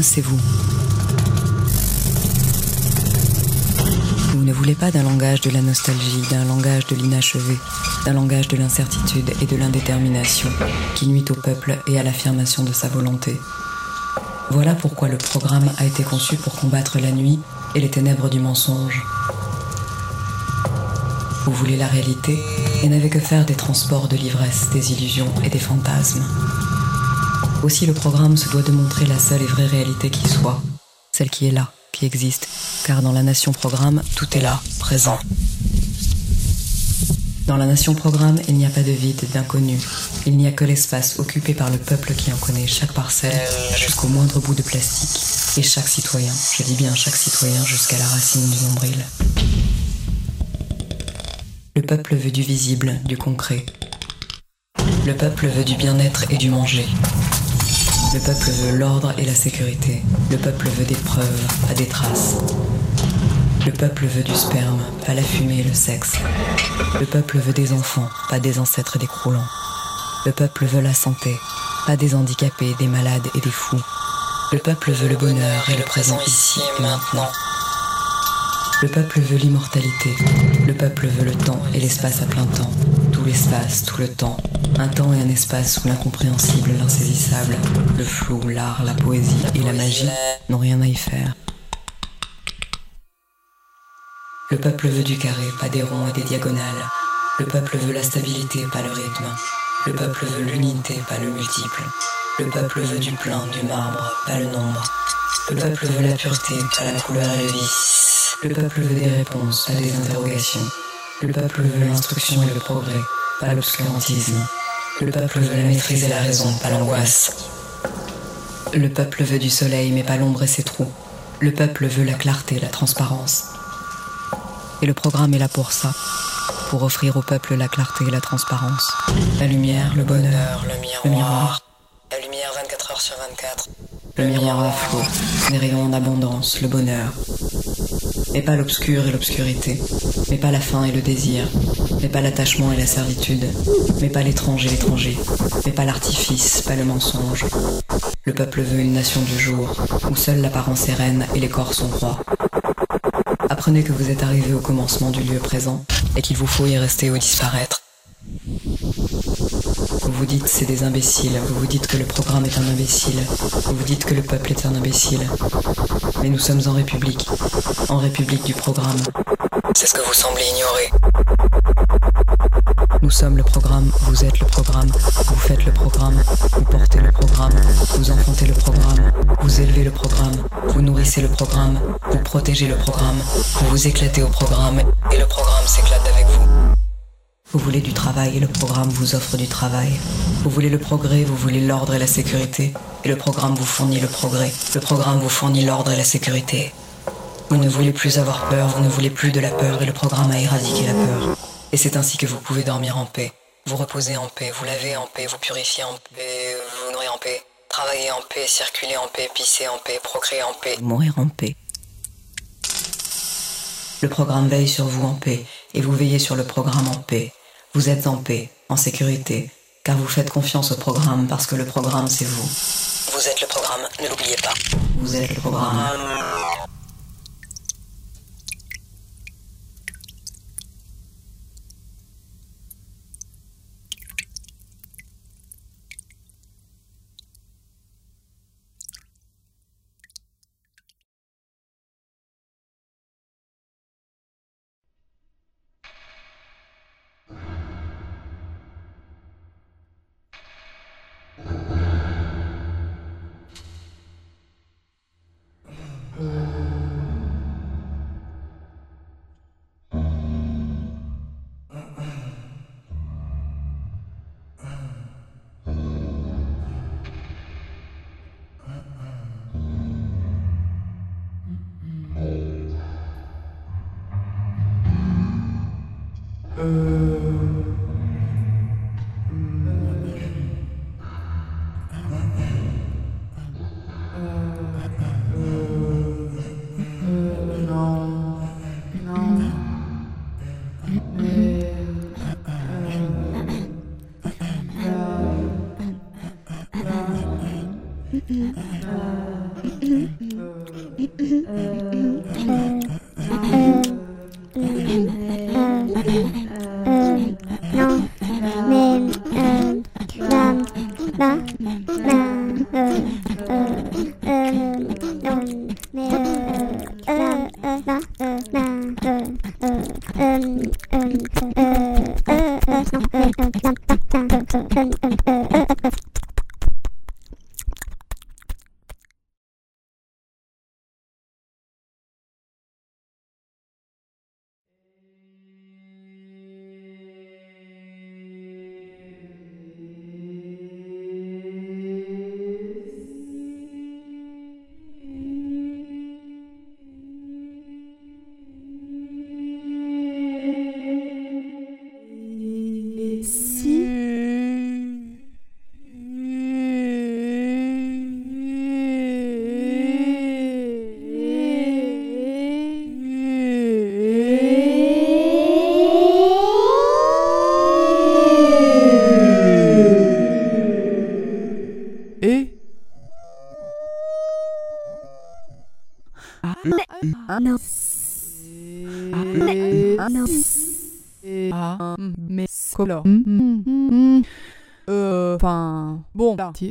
C'est vous. Vous ne voulez pas d'un langage de la nostalgie, d'un langage de l'inachevé, d'un langage de l'incertitude et de l'indétermination qui nuit au peuple et à l'affirmation de sa volonté. Voilà pourquoi le programme a été conçu pour combattre la nuit et les ténèbres du mensonge. Vous voulez la réalité et n'avez que faire des transports de l'ivresse, des illusions et des fantasmes. Aussi le programme se doit de montrer la seule et vraie réalité qui soit, celle qui est là, qui existe, car dans la nation programme, tout est là, présent. Dans la nation programme, il n'y a pas de vide, d'inconnu. Il n'y a que l'espace occupé par le peuple qui en connaît chaque parcelle jusqu'au moindre bout de plastique. Et chaque citoyen, je dis bien chaque citoyen jusqu'à la racine du nombril. Le peuple veut du visible, du concret. Le peuple veut du bien-être et du manger. Le peuple veut l'ordre et la sécurité. Le peuple veut des preuves, pas des traces. Le peuple veut du sperme, pas la fumée et le sexe. Le peuple veut des enfants, pas des ancêtres décroulants. Le peuple veut la santé, pas des handicapés, des malades et des fous. Le peuple veut le bonheur et le présent ici et maintenant. Le peuple veut l'immortalité. Le peuple veut le temps et l'espace à plein temps. L'espace, tout le temps. Un temps et un espace où l'incompréhensible, l'insaisissable, le flou, l'art, la poésie et la magie n'ont rien à y faire. Le peuple veut du carré, pas des ronds et des diagonales. Le peuple veut la stabilité, pas le rythme. Le peuple veut l'unité, pas le multiple. Le peuple veut du plein, du marbre, pas le nombre. Le peuple veut la pureté, pas la couleur et le vice. Le peuple veut des réponses, pas des interrogations. Le peuple veut l'instruction et le progrès, pas l'obscurantisme. Le peuple veut la maîtrise et la raison, pas l'angoisse. Le peuple veut du soleil, mais pas l'ombre et ses trous. Le peuple veut la clarté, la transparence. Et le programme est là pour ça, pour offrir au peuple la clarté et la transparence, la lumière, le bonheur, le miroir, le miroir. La lumière 24 heures sur 24. le miroir à flot, les rayons d'abondance, le bonheur. Mais pas l'obscur et l'obscurité, mais pas la faim et le désir, mais pas l'attachement et la servitude, mais pas l'étrange et l'étranger, mais pas l'artifice, pas le mensonge. Le peuple veut une nation du jour, où seule l'apparence est reine et les corps sont rois. Apprenez que vous êtes arrivé au commencement du lieu présent et qu'il vous faut y rester ou disparaître. Vous vous dites c'est des imbéciles, vous vous dites que le programme est un imbécile, vous vous dites que le peuple est un imbécile. Mais nous sommes en République, en République du programme. C'est ce que vous semblez ignorer. Nous sommes le programme, vous êtes le programme, vous faites le programme, vous portez le programme, vous enfantez le programme, vous élevez le programme, vous nourrissez le programme, vous protégez le programme, vous vous éclatez au programme Et le programme s'éclate avec vous. Vous voulez du travail et le programme vous offre du travail. Vous voulez le progrès, vous voulez l'ordre et la sécurité. Et le programme vous fournit le progrès. Le programme vous fournit l'ordre et la sécurité. Vous ne voulez plus avoir peur, vous ne voulez plus de la peur et le programme a éradiqué la peur. Et c'est ainsi que vous pouvez dormir en paix. Vous reposez en paix, vous lavez en paix, vous purifiez en paix, vous nourrissez en paix. Travailler en paix, circuler en paix, pisser en paix, procréer en paix. Mourir en paix. Le programme veille sur vous en paix et vous veillez sur le programme en paix. Vous êtes en paix, en sécurité, car vous faites confiance au programme parce que le programme c'est vous. Vous êtes le programme, ne l'oubliez pas. Vous êtes le programme.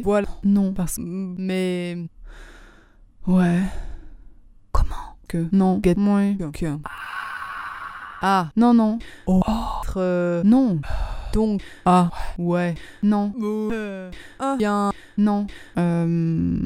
Voilà. Non, parce mm. que. mais ouais. Comment? Que non, get moins que ah. ah non non. Oh. Autre euh, non. Donc ah ouais non ah. bien non euh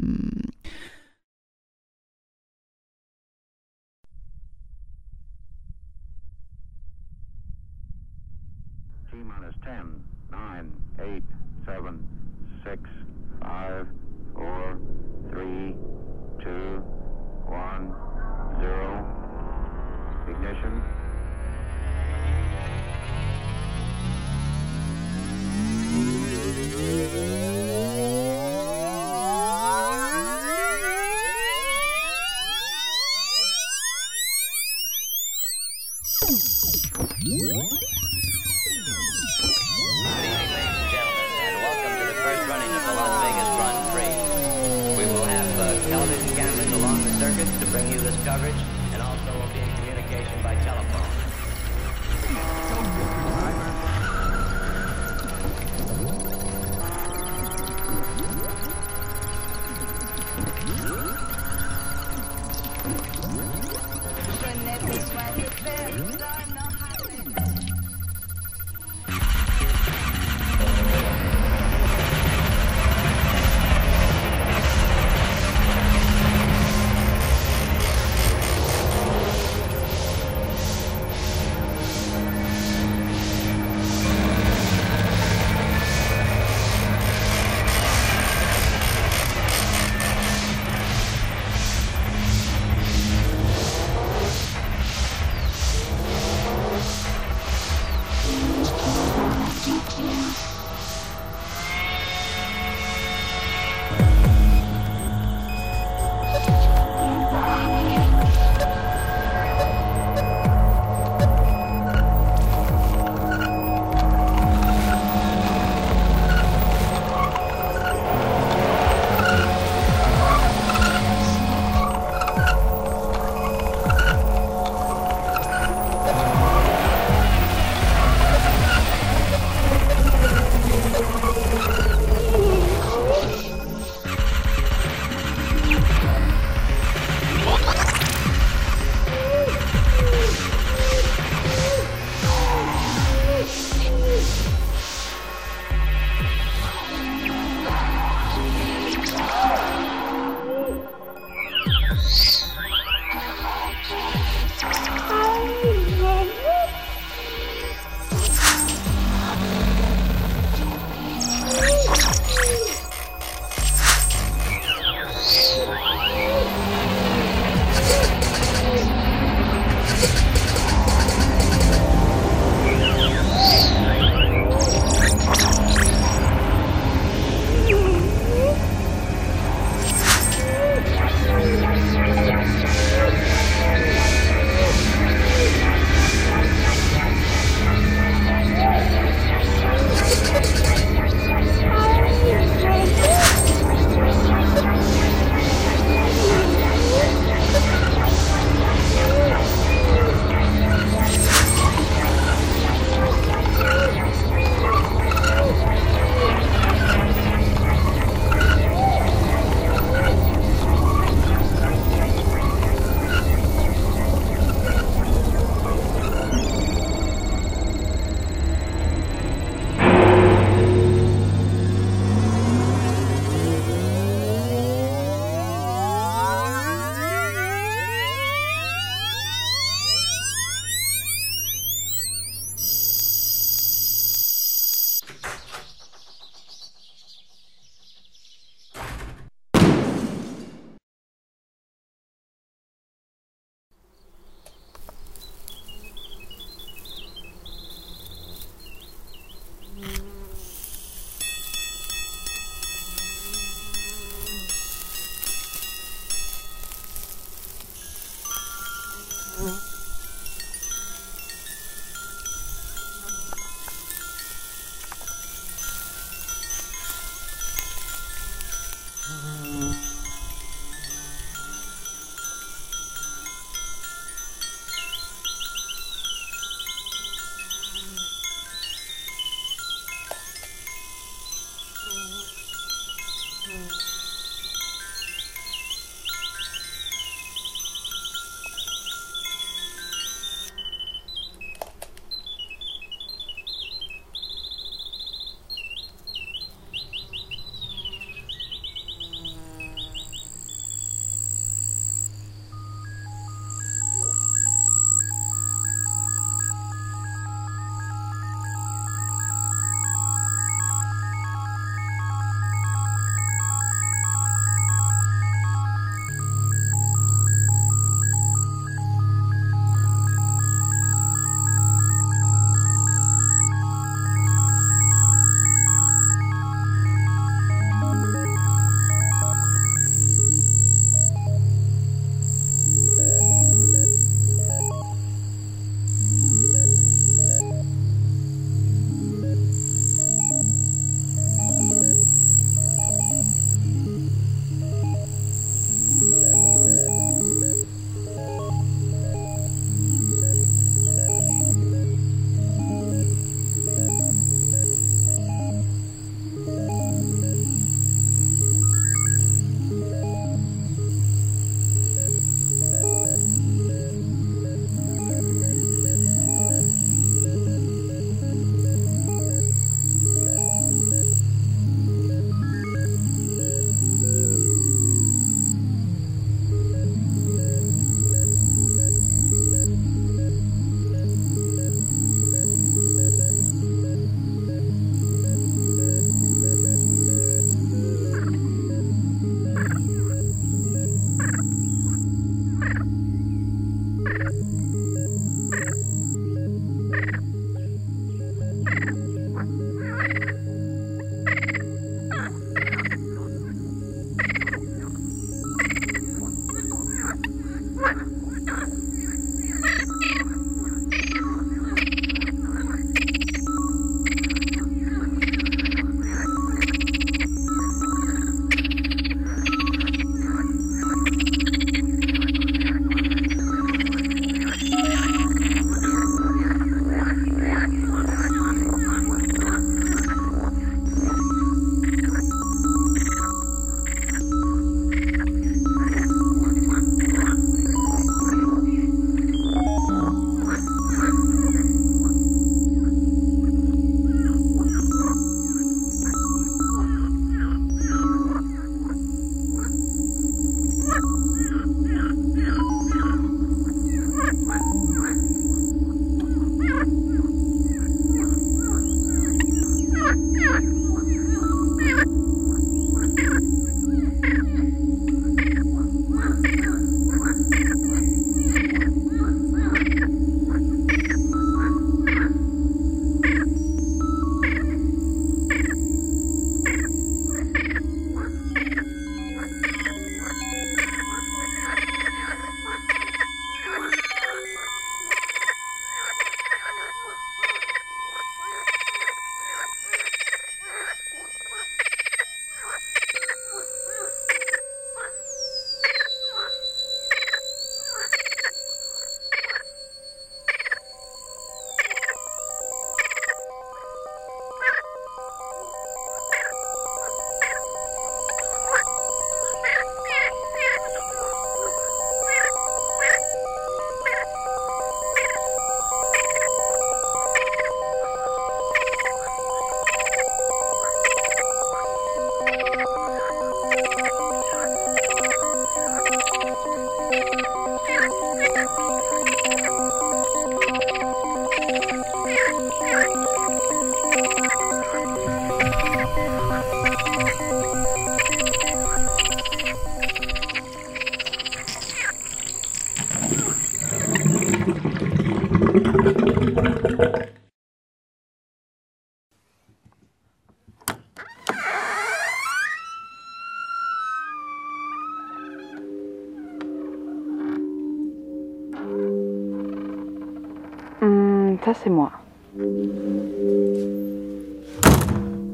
C'est moi.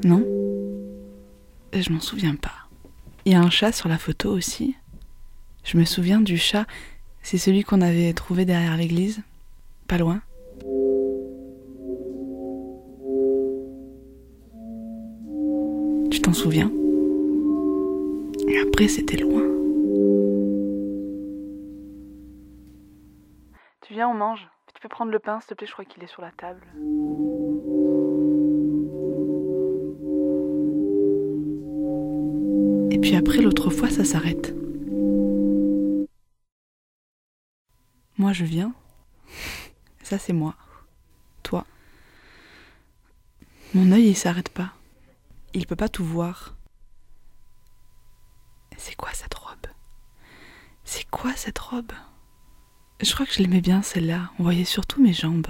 Non Je m'en souviens pas. Il y a un chat sur la photo aussi. Je me souviens du chat. C'est celui qu'on avait trouvé derrière l'église. Pas loin. Tu t'en souviens? Et après, c'était loin. Prendre le pain, s'il te plaît, je crois qu'il est sur la table. Et puis après, l'autre fois, ça s'arrête. Moi, je viens. Ça, c'est moi. Toi. Mon œil, il s'arrête pas. Il peut pas tout voir. C'est quoi cette robe? C'est quoi cette robe? Je crois que je l'aimais bien celle-là. On voyait surtout mes jambes.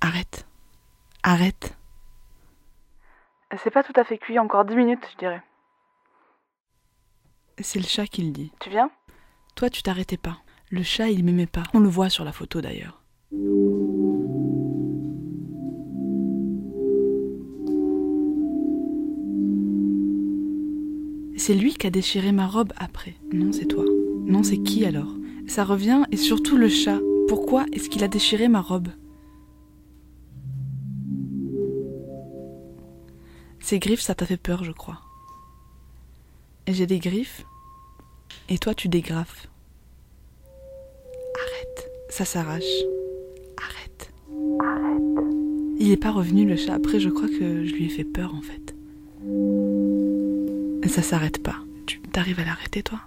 Arrête. Arrête. C'est pas tout à fait cuit, encore dix minutes, je dirais. C'est le chat qui le dit. Tu viens? Toi, tu t'arrêtais pas. Le chat, il m'aimait pas. On le voit sur la photo d'ailleurs. C'est lui qui a déchiré ma robe après. Non, c'est toi. Non, c'est qui alors? Ça revient et surtout le chat. Pourquoi est-ce qu'il a déchiré ma robe? Ces griffes, ça t'a fait peur, je crois. J'ai des griffes, et toi tu dégrafes. Arrête, ça s'arrache. Arrête. Arrête. Il n'est pas revenu le chat. Après, je crois que je lui ai fait peur en fait. Ça s'arrête pas. Tu t'arrives à l'arrêter, toi?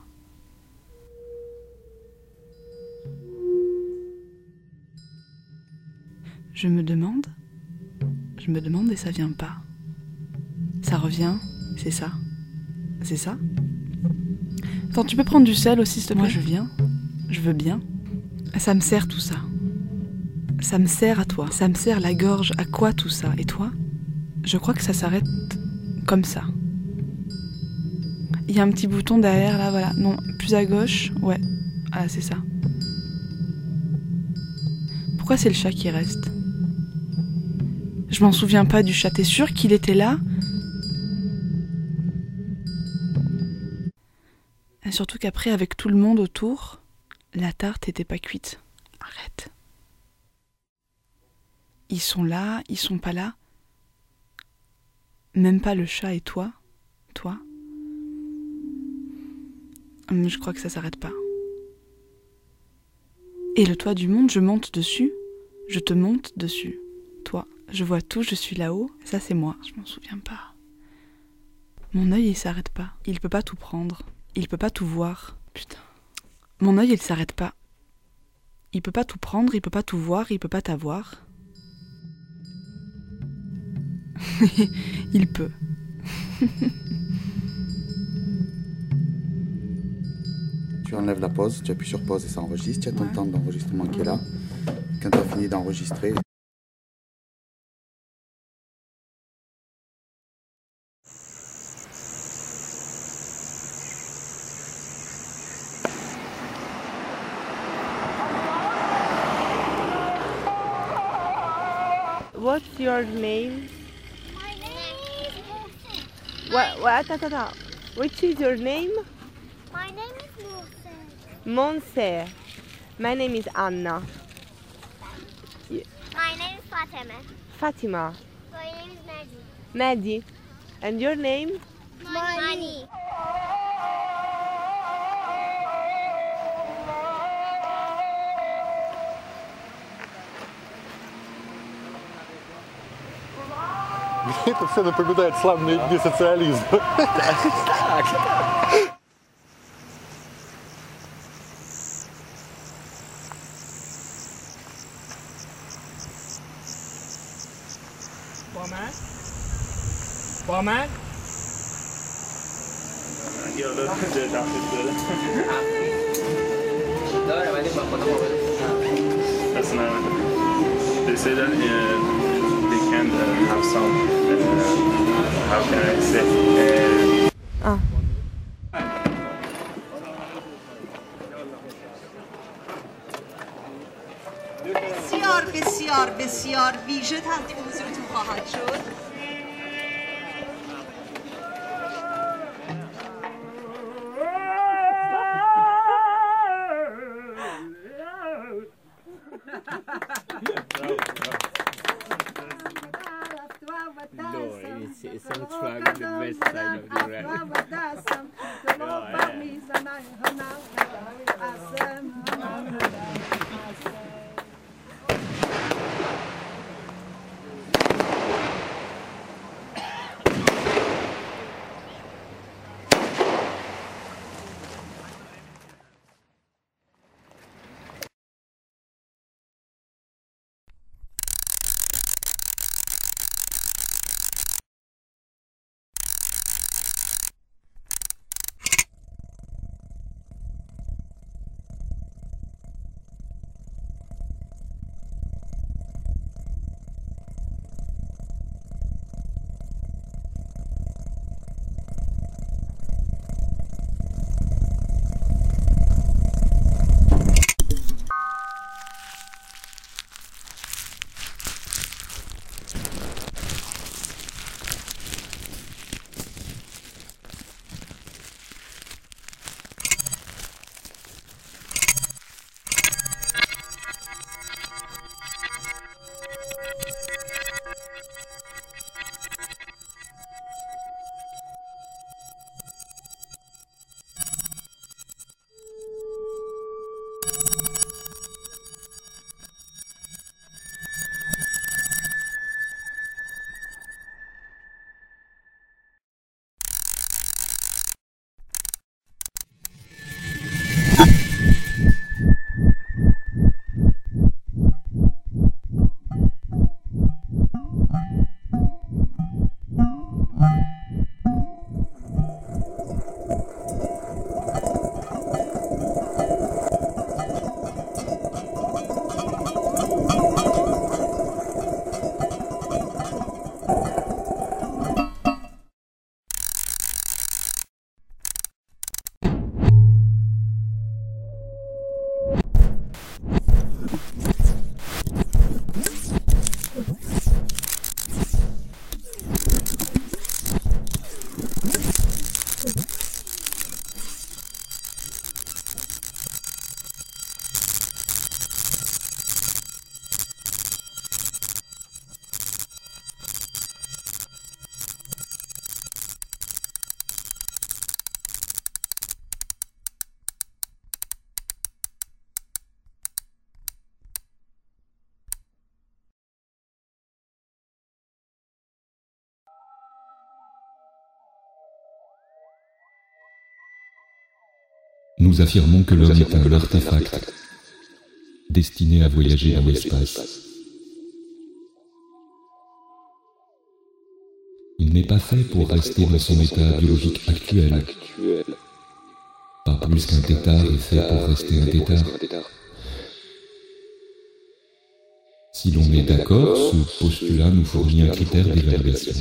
Je me demande. Je me demande et ça vient pas. Ça revient, c'est ça. C'est ça Attends, tu peux prendre du sel aussi, s'il te plaît Moi, je viens. Je veux bien. Ça me sert tout ça. Ça me sert à toi. Ça me sert la gorge. À quoi tout ça? Et toi? Je crois que ça s'arrête comme ça. Il y a un petit bouton derrière, là, voilà. Non, plus à gauche. Ouais. Ah, c'est ça. Pourquoi c'est le chat qui reste? Je m'en souviens pas du chat. T'es sûr qu'il était là? Et surtout qu'après, avec tout le monde autour, la tarte était pas cuite. Arrête. Ils sont là, ils sont pas là. Même pas le chat et toi. Toi. Hum, Je crois que ça s'arrête pas. Et le toit du monde, je monte dessus. Je te monte dessus. Je vois tout, je suis là-haut. Ça, c'est moi. Je m'en souviens pas. Mon œil, il s'arrête pas. Il peut pas tout prendre. Il peut pas tout voir. Putain. Mon œil, il s'arrête pas. Il peut pas tout prendre, il peut pas tout voir, il peut pas t'avoir. il peut. Tu enlèves la pause, tu appuies sur pause et ça enregistre. Tu as ton Ouais. temps d'enregistrement qui est là. Quand tu as fini d'enregistrer, your name? My name is Mohsen. What, what. Which is your name? My name is Mohsen. Monse. My name is Anna. My name is Fatima. Fatima. My name is Maggie. Maddie. And your name? Это все напоминает славные дни социализма. That's Nous affirmons que l'homme est un artefact destiné à voyager dans l'espace. Il n'est pas fait pour rester dans son état biologique actuel. Pas plus qu'un tétard est fait pour rester un tétard. Si l'on est d'accord, ce postulat nous fournit un critère d'évaluation.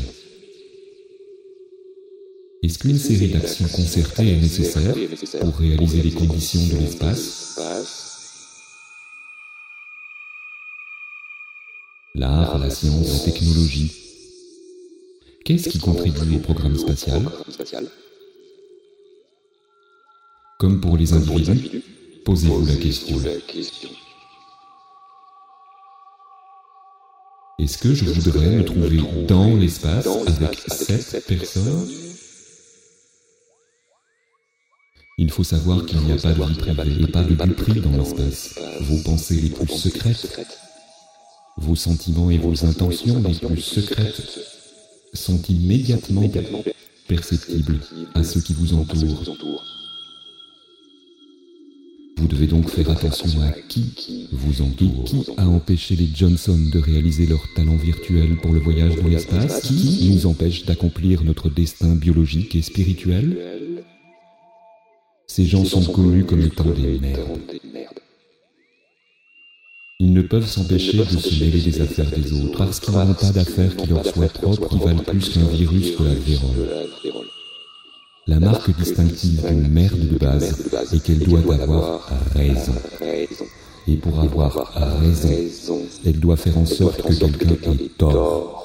Est-ce qu'une série d'actions concertées est nécessaire pour réaliser les conditions de l'espace? L'art, la science, la technologie. Qu'est-ce qui contribue au programme spatial? Comme pour les individus, posez-vous la question. Est-ce que je voudrais me trouver dans l'espace avec cette personne Il faut savoir qu'il n'y a pas de vie privée et pas de but dans l'espace. Vos pensées les plus secrètes, vos sentiments et vos intentions les plus secrètes sont immédiatement perceptibles à ceux qui vous entourent? Vous devez donc faire attention à qui vous entoure. Qui a empêché les Johnson de réaliser leur talent virtuel pour le voyage dans l'espace? Qui nous empêche d'accomplir notre destin biologique et spirituel? Ces gens sont connus comme étant des merdes. Ils ne peuvent s'empêcher de se mêler des affaires des autres parce qu'ils n'ont pas d'affaires qui leur soient propres qui valent plus qu'un virus de la vérole. La marque distinctive d'une merde de base est qu'elle doit avoir raison. Et pour avoir raison, elle doit faire en sorte que quelqu'un ait tort.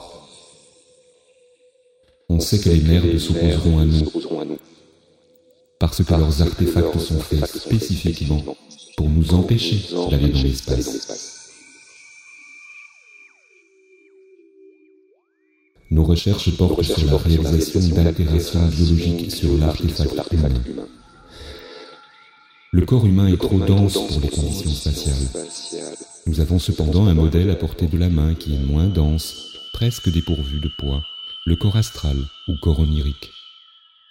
On sait que les merdes s'opposeront à nous, parce que leurs artefacts sont faits spécifiquement pour nous empêcher d'aller dans l'espace. Nos recherches portent sur la réalisation d'altérations biologiques sur l'artefact humain. Le corps humain est trop dense pour les conditions spatiales. Nous avons cependant un modèle à portée de la main qui est moins dense, presque dépourvu de poids, le corps astral ou corps onirique.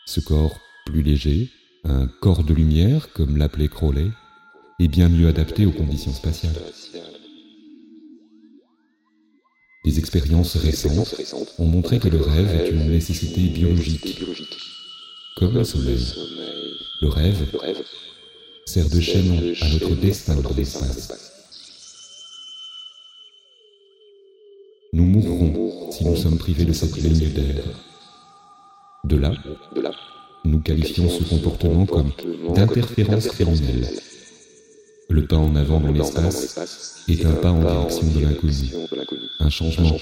Ce corps, plus léger, un corps de lumière, comme l'appelait Crowley, est bien mieux adapté aux conditions spatiales. Des expériences récentes ont montré que le rêve est une nécessité biologique, comme le sommeil. Le rêve sert de chaînon à notre destin dans l'espace. Nous mourrons si nous sommes privés de cette ligne d'air. De là, nous qualifions ce comportement comme d'interférence criminelle. Le pas en avant dans l'espace est un pas en direction de l'inconnu, un changement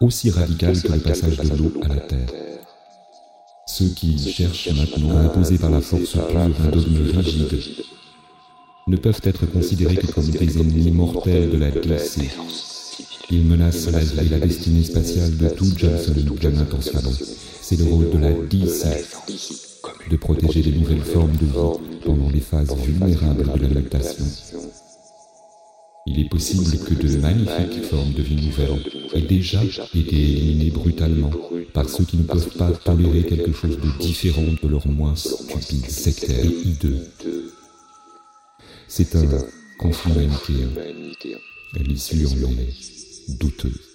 aussi radical que le passage de l'eau à la terre. Ceux qui cherchent maintenant à imposer par la force pure un dogme rigide ne peuvent être considérés que comme des ennemis mortels de la DC. Ils menacent la vie et la destinée spatiale de tout Johnson bien intentionné. C'est le rôle de la DC de protéger les nouvelles formes de vie pendant les phases vulnérables de la mutation. Il est possible que de magnifiques formes de vie nouvelles aient déjà été éliminées brutalement par ceux qui ne peuvent pas tolérer quelque chose de différent de leur moins stupide, sectaire hideux. C'est un conflit manichéen. L'issue en est douteuse.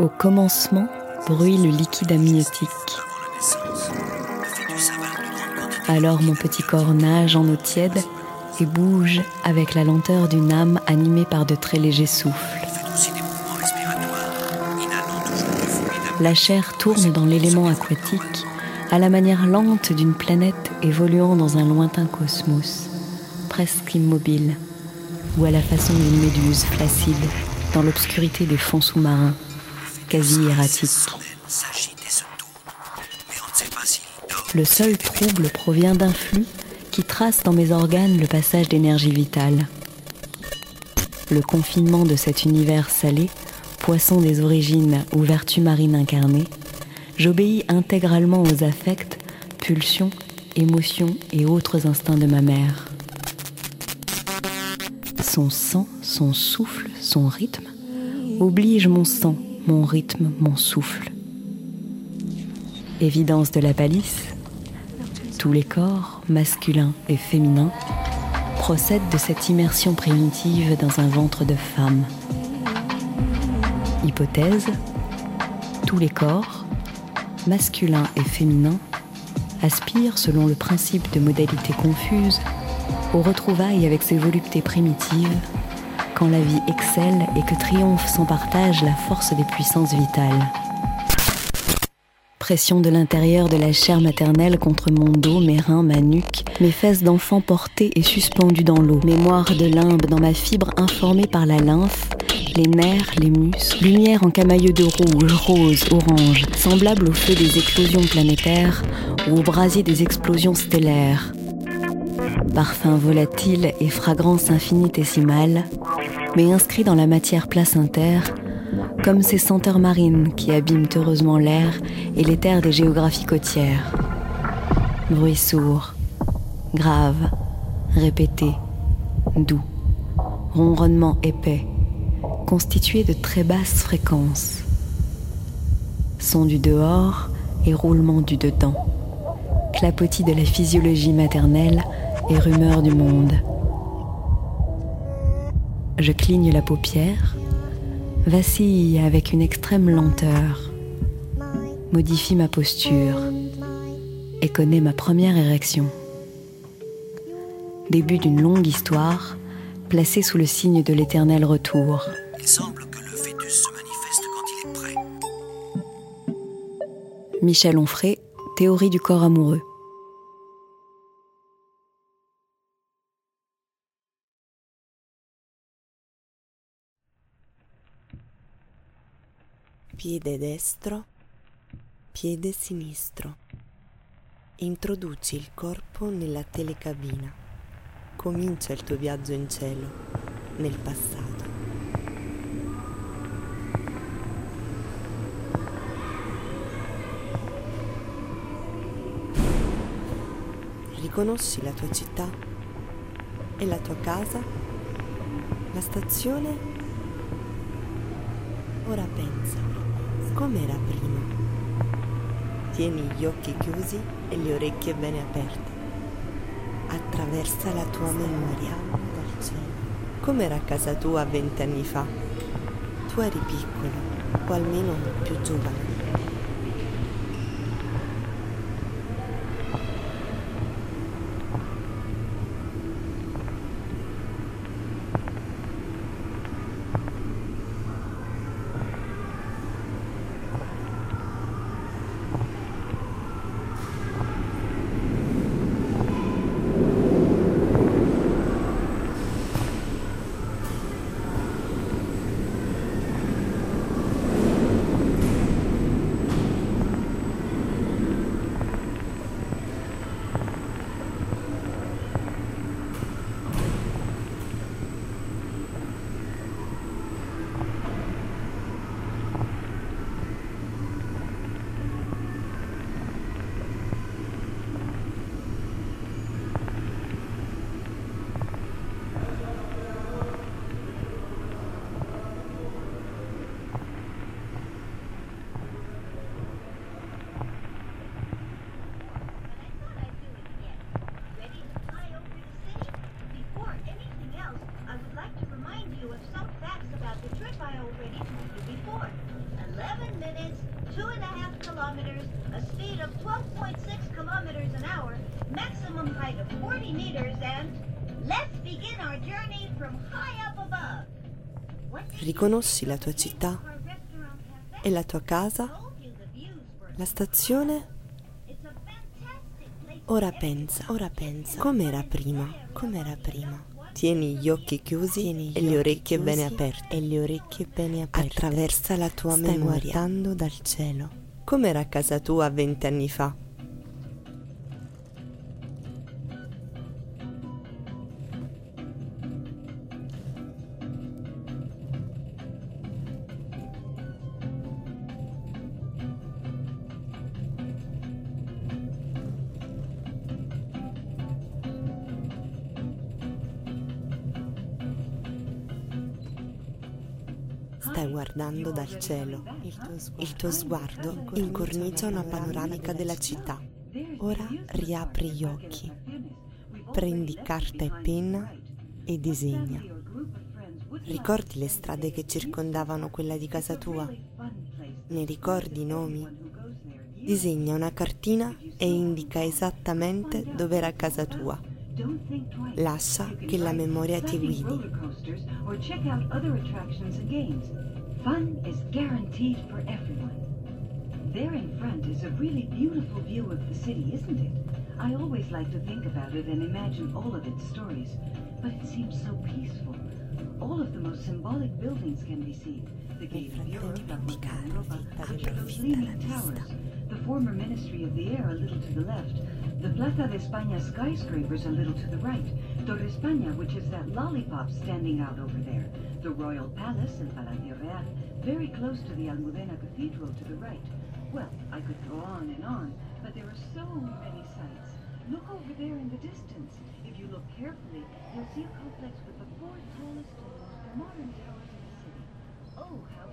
Au commencement, bruit le liquide amniotique. Alors mon petit corps nage en eau tiède et bouge avec la lenteur d'une âme animée par de très légers souffles. La chair tourne dans l'élément aquatique à la manière lente d'une planète évoluant dans un lointain cosmos, presque immobile, ou à la façon d'une méduse flaccide dans l'obscurité des fonds sous-marins, quasi. Le seul trouble provient d'un flux qui trace dans mes organes le passage d'énergie vitale. Le confinement de cet univers salé, poisson des origines ou vertu marine incarnée, j'obéis intégralement aux affects, pulsions, émotions et autres instincts de ma mère. Son sang, son souffle, son rythme oblige mon sang, mon rythme, mon souffle. Évidence de la palisse, tous les corps, masculins et féminins, procèdent de cette immersion primitive dans un ventre de femme. Hypothèse, tous les corps, masculins et féminins, aspirent, selon le principe de modalité confuse, aux retrouvailles avec ses voluptés primitives, quand la vie excelle et que triomphe sans partage la force des puissances vitales. Pression de l'intérieur de la chair maternelle contre mon dos, mes reins, ma nuque, mes fesses d'enfant portées et suspendues dans l'eau, mémoire de limbe dans ma fibre informée par la lymphe, les nerfs, les muscles, lumière en camailleux de rouge, rose, orange, semblable au feu des explosions planétaires ou au brasier des explosions stellaires. Parfum volatile et fragrance infinitésimale, mais inscrit dans la matière placentaire, comme ces senteurs marines qui abîment heureusement l'air et les terres des géographies côtières. Bruit sourd, grave, répété, doux, ronronnement épais, constitué de très basses fréquences. Son du dehors et roulement du dedans. Clapotis de la physiologie maternelle et rumeur du monde. Je cligne la paupière, vacille avec une extrême lenteur, modifie ma posture et connaît ma première érection. Début d'une longue histoire placée sous le signe de l'éternel retour. Il semble que le fœtus se manifeste quand il est prêt. Michel Onfray, Théorie du corps amoureux. Piede destro, piede sinistro. Introduci il corpo nella telecabina. Comincia il tuo viaggio in cielo, nel passato. Riconosci la tua città e la tua casa? La stazione? Ora pensa, com'era prima? Tieni gli occhi chiusi e le orecchie bene aperte. Attraversa la tua memoria. Com'era casa tua vent'anni fa? Tu eri piccolo, o almeno più giovane. Riconosci la tua città? E la tua casa? La stazione? Ora pensa, ora pensa, com'era prima, com'era prima. Tieni gli occhi chiusi Tieni e le orecchie bene aperte. E le orecchie bene aperte. Attraversa la tua Stai memoria. guardando dal cielo. Com'era casa tua vent'anni fa? Guardando dal cielo. Il tuo sguardo incornicia una panoramica della città. Ora riapri gli occhi. Prendi carta e penna e disegna. Ricordi le strade che circondavano quella di casa tua? Ne ricordi i nomi? Disegna una cartina e indica esattamente dove era casa tua. Lascia che la memoria ti guidi. Or check out other attractions and games. Fun is guaranteed for everyone. There in front is a really beautiful view of the city, isn't it? I always like to think about it and imagine all of its stories, but it seems so peaceful. All of the most symbolic buildings can be seen. The Gate of Europe, d'Europa, after those leaning towers. The former Ministry of the Air a little to the left. The Plaza de España skyscrapers a little to the right. Torre España, which is that lollipop standing out over there. The Royal Palace, El Palacio Real, very close to the Almudena Cathedral to the right. Well, I could go on and on, but there are so many sights. Look over there in the distance. If you look carefully, you'll see a complex with the four tallest and most modern towers in the city. Oh, how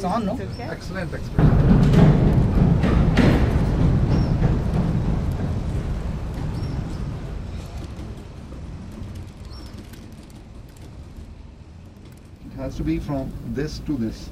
It's on, no? Excellent expression. It has to be from this to this.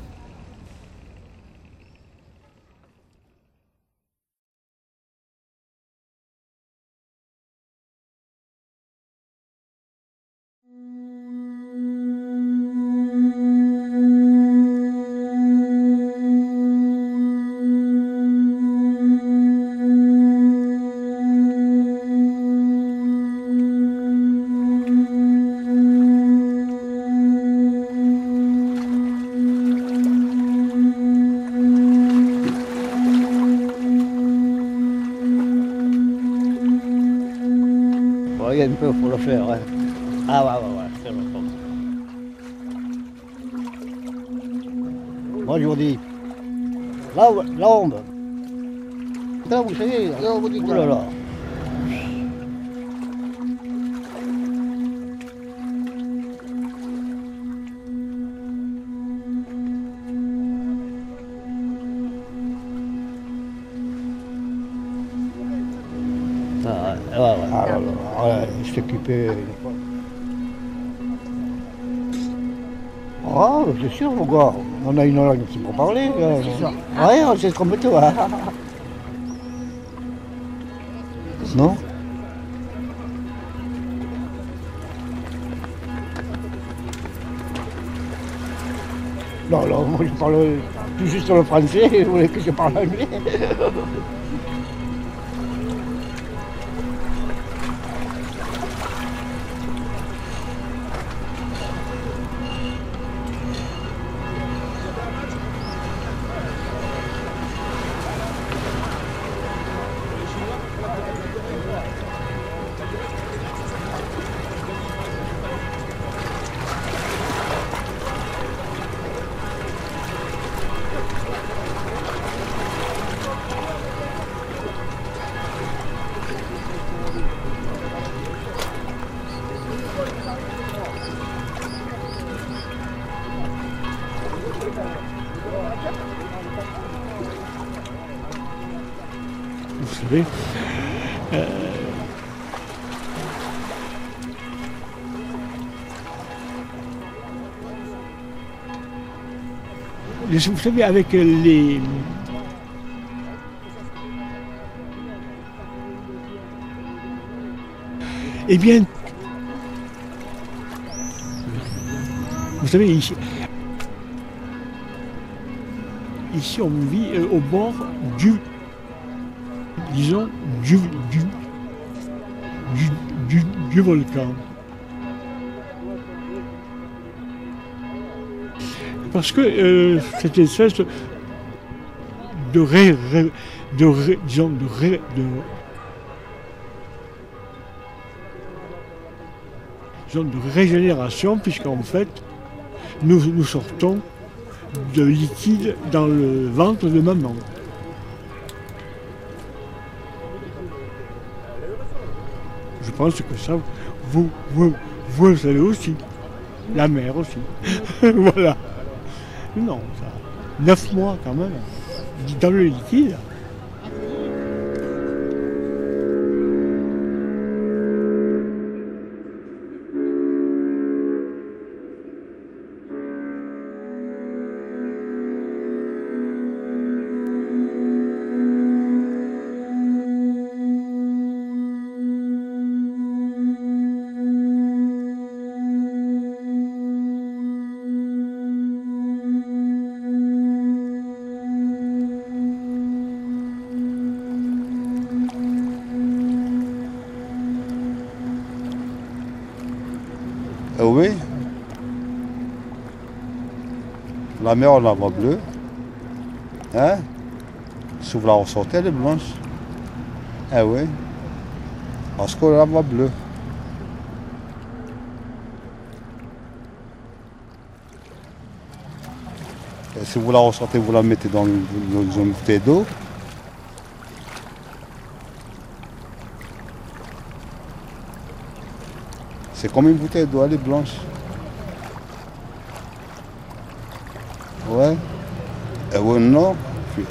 Là, vous savez, là, vous dites, oh là là. Ah, ouais. Ah, là, là, ouais, c'est sûr, mon gars. On a une langue qui pour parler. là. C'est ça. Ouais, on sait comme toi. Non? Non, non, moi je parle tout juste le français, vous voulez que je parle anglais? Vous savez, avec les, Eh bien, vous savez, ici, ici on vit euh, au bord du, disons, du, du, du- du volcan. Parce que euh, cette espèce de disons, de ré- de, régénération, puisqu'en fait, nous, sortons de liquide dans le ventre de maman. Je pense que ça, vous, vous, vous savez aussi. La mère aussi. voilà. Non, ça. Neuf mois quand même. Dans le liquide. La mer, on la voit bleue. Hein? Vous la ressortez, elle est blanche. Eh oui. Parce qu'on la voit bleue. Si vous la ressortez, vous la mettez dans une bouteille d'eau. C'est comme une bouteille d'eau, elle est blanche. Ouais.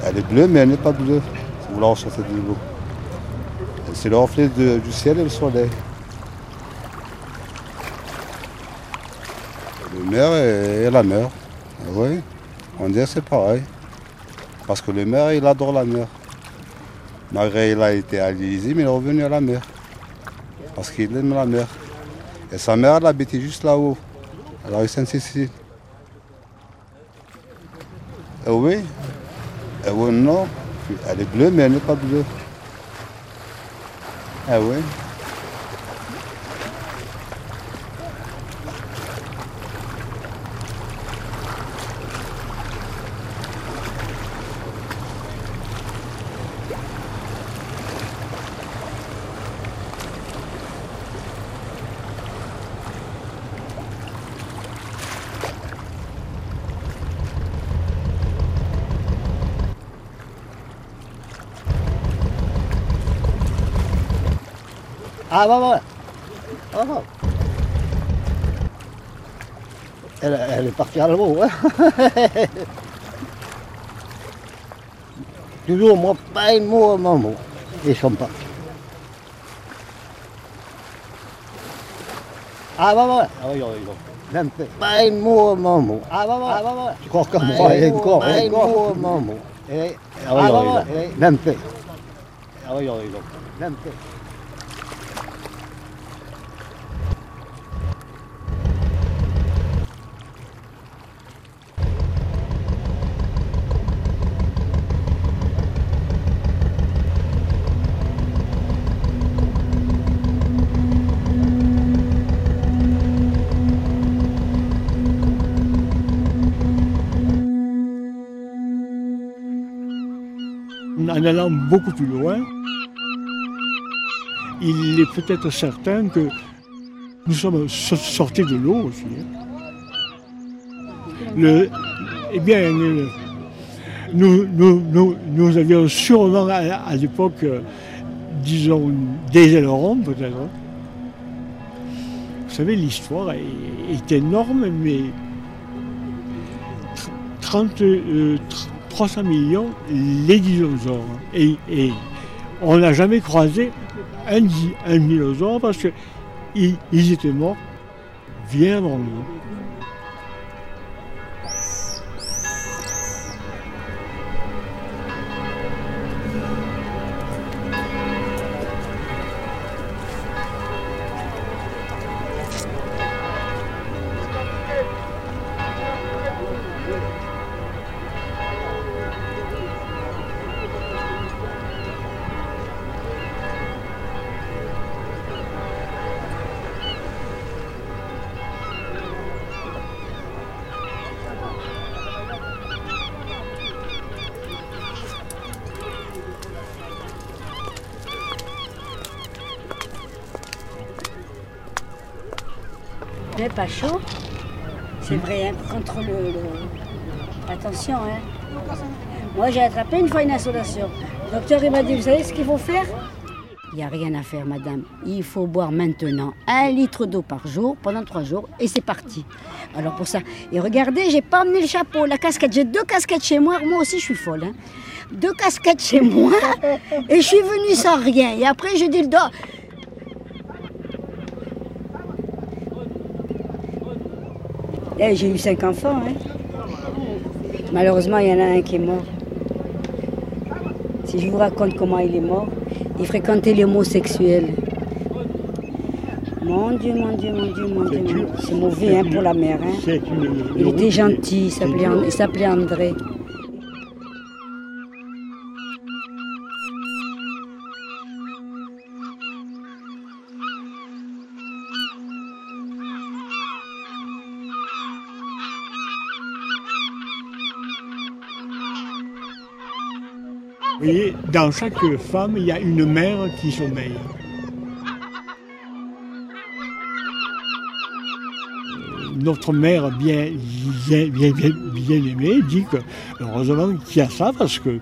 Elle est bleue, mais elle n'est pas bleue. Vous la ressortez de l'eau. C'est le reflet du ciel et le soleil. Le mer et, la mer. Oui. On dirait c'est pareil. Parce que le maire, il adore la mer. Malgré il a été à l'Élysée, mais il est revenu à la mer. Parce qu'il aime la mer. Et sa mère, elle habitait juste là-haut, à la rue Sainte-Cécile. Et oui? Elle est bleue, mais elle n'est pas bleue. Ah oui. Ah, bah, bah. Ah. Elle, elle est partie à l'eau, hein. Toujours, moi, pas un mot à mot. Ils sont partis. Ah, bah, bah. Ah, oui, oui. Même pas- un mot à mot. Ah, bah, bah. Ah, bah, bah. Je crois moi, mot, encore, pas un mot à. Eh, Ah, ah, bah, bah. oui. Même pas. Ah, oui, oui, oui. Même pas. En allant beaucoup plus loin, il est peut-être certain que nous sommes so- sortis de l'eau aussi. hein. Eh bien, nous, nous- nous- nous avions sûrement à, l'époque, euh, disons, des ailerons peut-être. Vous savez, l'histoire est, énorme, mais 30, euh, tr- 300 millions les dinosaures. Et, on n'a jamais croisé un, di- un dinosaure parce qu'ils ils étaient morts bien avant nous. Pas chaud. C'est vrai, hein, contre le, Attention, hein. Moi, j'ai attrapé une fois une insolation. Le docteur, il m'a dit, vous savez ce qu'il faut faire? Il n'y a rien à faire, madame. Il faut boire maintenant un litre d'eau par jour pendant trois jours et c'est parti. Alors pour ça, et regardez, j'ai pas emmené le chapeau, la casquette. J'ai deux casquettes chez moi. Moi aussi, je suis folle. hein. Deux casquettes chez moi et je suis venue sans rien. Et après, je dis le dos. Eh, j'ai eu cinq enfants. hein. Malheureusement, il y en a un qui est mort. Si je vous raconte comment il est mort, il fréquentait les homosexuels. Mon Dieu, mon Dieu, mon Dieu, mon Dieu. C'est mauvais hein, pour la mère. hein. Il était gentil, il s'appelait il s'appelait André. Vous voyez, dans chaque femme, il y a une mère qui sommeille. Notre mère bien, bien, bien, bien, aimée dit que heureusement qu'il y a ça parce que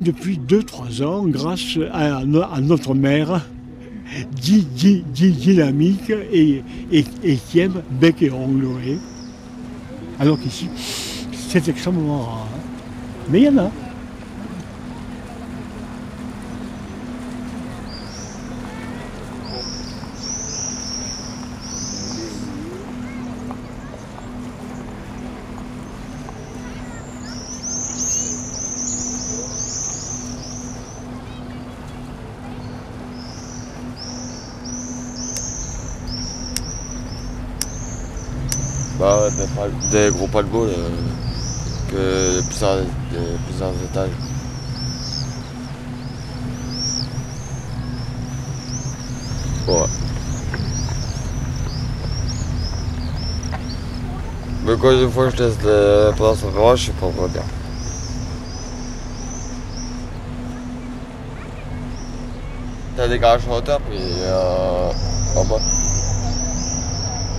depuis 2-3 ans, grâce à, no- à notre mère, di- di- di- dynamique et, et, et qui aime bec et ongle. Alors qu'ici, c'est extrêmement rare. hein. Mais il y en a. des, gros paquebots euh, que de plusieurs, de plusieurs étages. Ouais. Mais quand une fois je ce moment, je sais pas bien. T'as des garages en hauteur puis euh, en bas.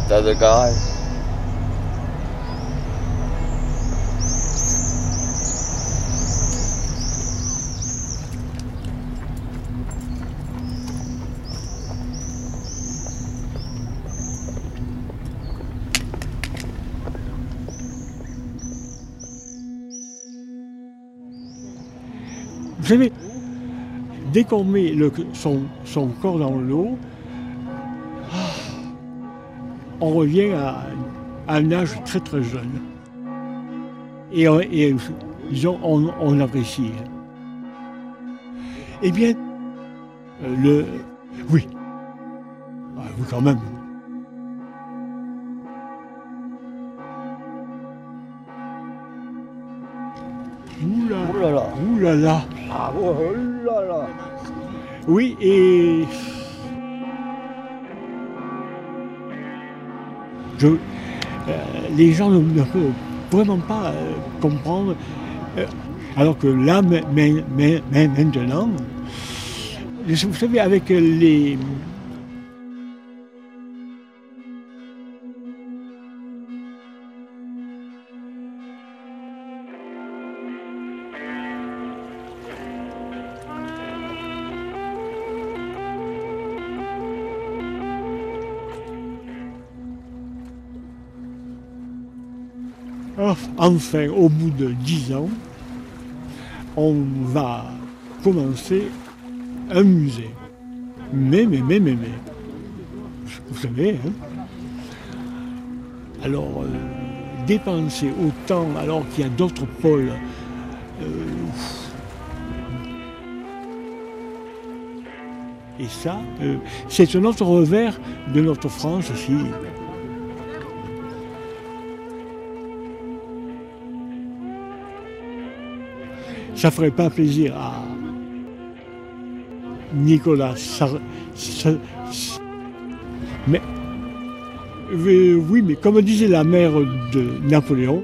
T'as des garages. Savez, dès qu'on met le- son, son corps dans l'eau, ah, on revient à, à un âge très très jeune. Et, on- et, disons, on, on apprécie. Eh bien, euh, le. Oui. Ah, oui, quand même. Ouh là là. Ouh là là. Ah, oh là là. Oui, et. Je, euh, les gens ne, peuvent vraiment pas euh, comprendre. euh, alors que là, maintenant, vous savez, avec les. Enfin, au bout de dix ans, on va commencer un musée. Mais, mais, mais, mais, mais. Vous savez, hein Alors, euh, dépenser autant alors qu'il y a d'autres pôles. euh, et ça, euh, c'est un autre revers de notre France aussi. Ça ferait pas plaisir à Nicolas mais euh, oui, mais comme disait la mère de Napoléon,